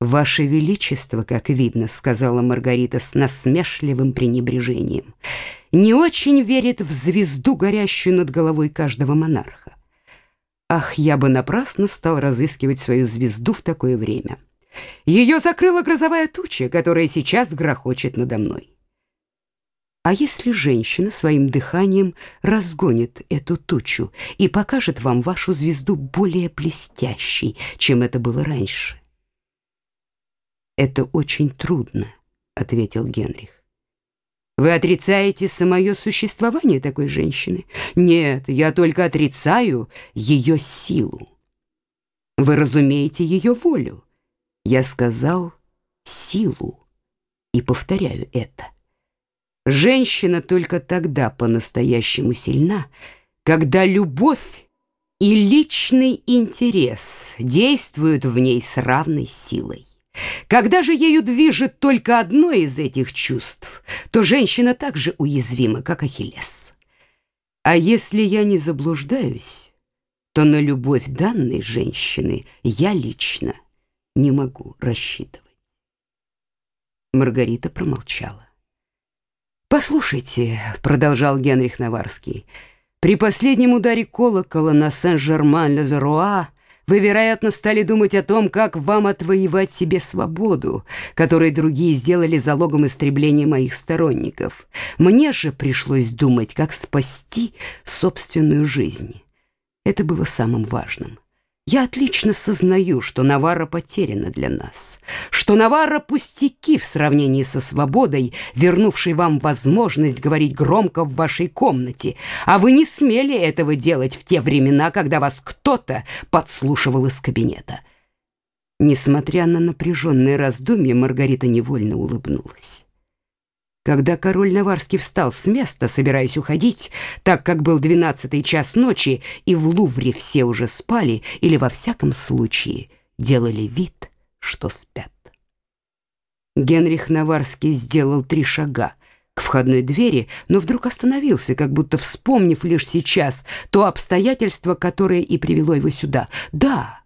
«Ваше Величество, как видно, — сказала Маргарита с насмешливым пренебрежением, — не очень верит в звезду, горящую над головой каждого монарха. Ах, я бы напрасно стал разыскивать свою звезду в такое время. Ее закрыла грозовая туча, которая сейчас грохочет надо мной. А если женщина своим дыханием разгонит эту тучу и покажет вам вашу звезду более блестящей, чем это было раньше? «Это очень трудно», — ответил Генрих. «Вы отрицаете самое существование такой женщины?» «Нет, я только отрицаю ее силу». «Вы разумеете ее волю?» «Я сказал силу и повторяю это». Женщина только тогда по-настоящему сильна, когда любовь и личный интерес действуют в ней с равной силой. Когда же ею движет только одно из этих чувств, то женщина так же уязвима, как Ахиллес. А если я не заблуждаюсь, то на любовь данной женщины я лично не могу рассчитывать. Маргарита промолчала. «Послушайте», — продолжал Генрих Наварский, «при последнем ударе колокола на Сен-Жерман-Ле-Зеруа вы, вероятно, стали думать о том, как вам отвоевать себе свободу, которую другие сделали залогом истребления моих сторонников. Мне же пришлось думать, как спасти собственную жизнь. Это было самым важным. Я отлично сознаю, что Наварра потеряна для нас, что Наварра пустяки в сравнении со свободой, вернувшей вам возможность говорить громко в вашей комнате, а вы не смели этого делать в те времена, когда вас кто-то подслушивал из кабинета. Несмотря на напряженное раздумье, Маргарита невольно улыбнулась. Когда король Наварский встал с места, собираясь уходить, так как был двенадцатый час ночи, и в Лувре все уже спали или, во всяком случае, делали вид, что спят. Генрих Наварский сделал три шага к входной двери, но вдруг остановился, как будто вспомнив лишь сейчас то обстоятельство, которое и привело его сюда. «Да,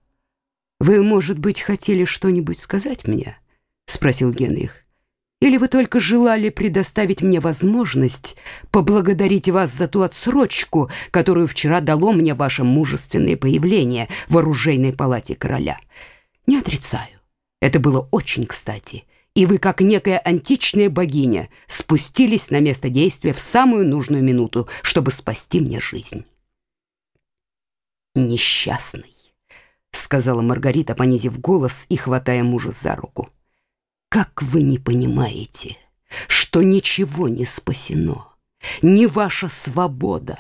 вы, может быть, хотели что-нибудь сказать мне?» — спросил Генрих. Или вы только желали предоставить мне возможность поблагодарить вас за ту отсрочку, которую вчера дало мне ваше мужественное появление в оружейной палате короля? Не отрицаю. Это было очень кстати. И вы, как некая античная богиня, спустились на место действия в самую нужную минуту, чтобы спасти мне жизнь. «Несчастный», — сказала Маргарита, понизив голос и хватая мужа за руку. Как вы не понимаете, что ничего не спасено? Ни ваша свобода,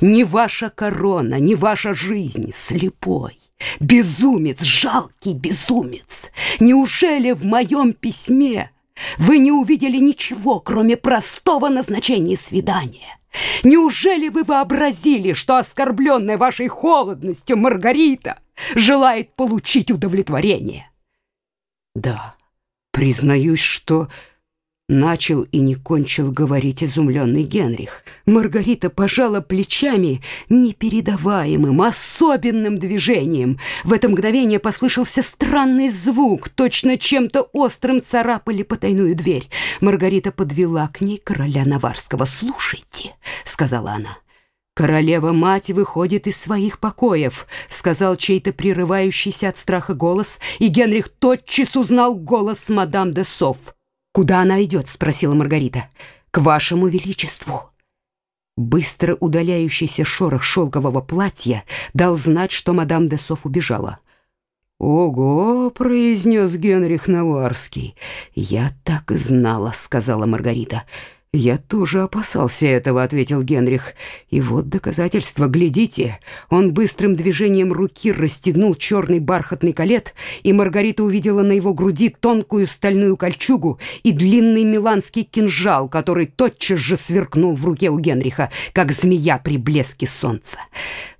ни ваша корона, ни ваша жизнь слепой. Безумец, жалкий безумец! Неужели в моем письме вы не увидели ничего, кроме простого назначения свидания? Неужели вы вообразили, что оскорбленная вашей холодностью Маргарита желает получить удовлетворение? Да, Признаюсь, что начал и не кончил говорить изумленный Генрих. Маргарита пожала плечами непередаваемым, особенным движением. В это мгновение послышался странный звук, точно чем-то острым царапали потайную дверь. Маргарита подвела к ней короля Наварского. «Слушайте», — сказала она, — «Королева-мать выходит из своих покоев», — сказал чей-то прерывающийся от страха голос, и Генрих тотчас узнал голос мадам де Соф. «Куда она идет?» — спросила Маргарита. «К вашему величеству». Быстро удаляющийся шорох шелкового платья дал знать, что мадам де Соф убежала. «Ого!» — произнес Генрих Наварский. «Я так и знала», — сказала Маргарита. «Маргарита». «Я тоже опасался этого», — ответил Генрих. «И вот доказательство, глядите». Он быстрым движением руки расстегнул черный бархатный колет, и Маргарита увидела на его груди тонкую стальную кольчугу и длинный миланский кинжал, который тотчас же сверкнул в руке у Генриха, как змея при блеске солнца.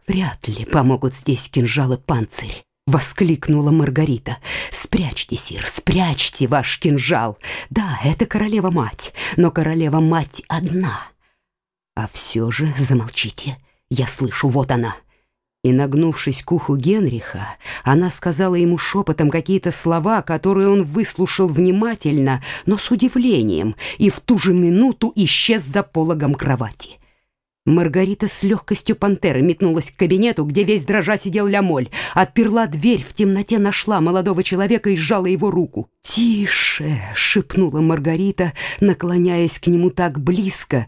«Вряд ли помогут здесь кинжалы панцирь. — воскликнула Маргарита. «Спрячьте, сир, спрячьте ваш кинжал. Да, это королева-мать, но королева-мать одна. А все же замолчите. Я слышу, вот она». И, нагнувшись к уху Генриха, она сказала ему шепотом какие-то слова, которые он выслушал внимательно, но с удивлением, и в ту же минуту исчез за пологом кровати. Маргарита с легкостью пантеры метнулась к кабинету, где весь дрожа сидел Лямоль, отперла дверь, в темноте нашла молодого человека и сжала его руку. «Тише!» — шепнула Маргарита, наклоняясь к нему так близко,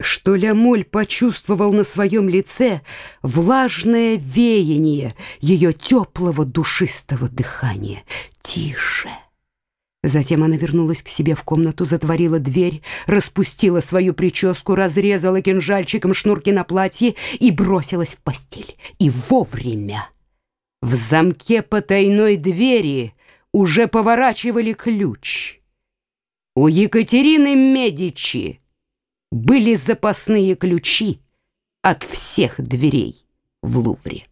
что Лямоль почувствовал на своем лице влажное веяние ее теплого душистого дыхания. «Тише!» Затем она вернулась к себе в комнату, затворила дверь, распустила свою прическу, разрезала кинжальчиком шнурки на платье и бросилась в постель. И вовремя. В замке потайной двери уже поворачивали ключ. У Екатерины Медичи были запасные ключи от всех дверей в Лувре.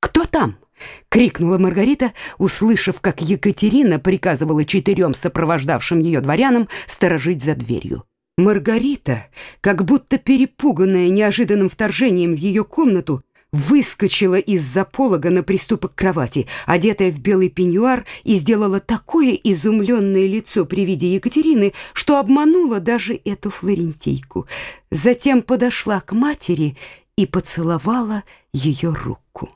«Кто там?» — крикнула Маргарита, услышав, как Екатерина приказывала четырем сопровождавшим ее дворянам сторожить за дверью. Маргарита, как будто перепуганная неожиданным вторжением в ее комнату, выскочила из-за полога на приступок кровати, одетая в белый пеньюар, и сделала такое изумленное лицо при виде Екатерины, что обманула даже эту флорентийку. Затем подошла к матери и поцеловала ее руку.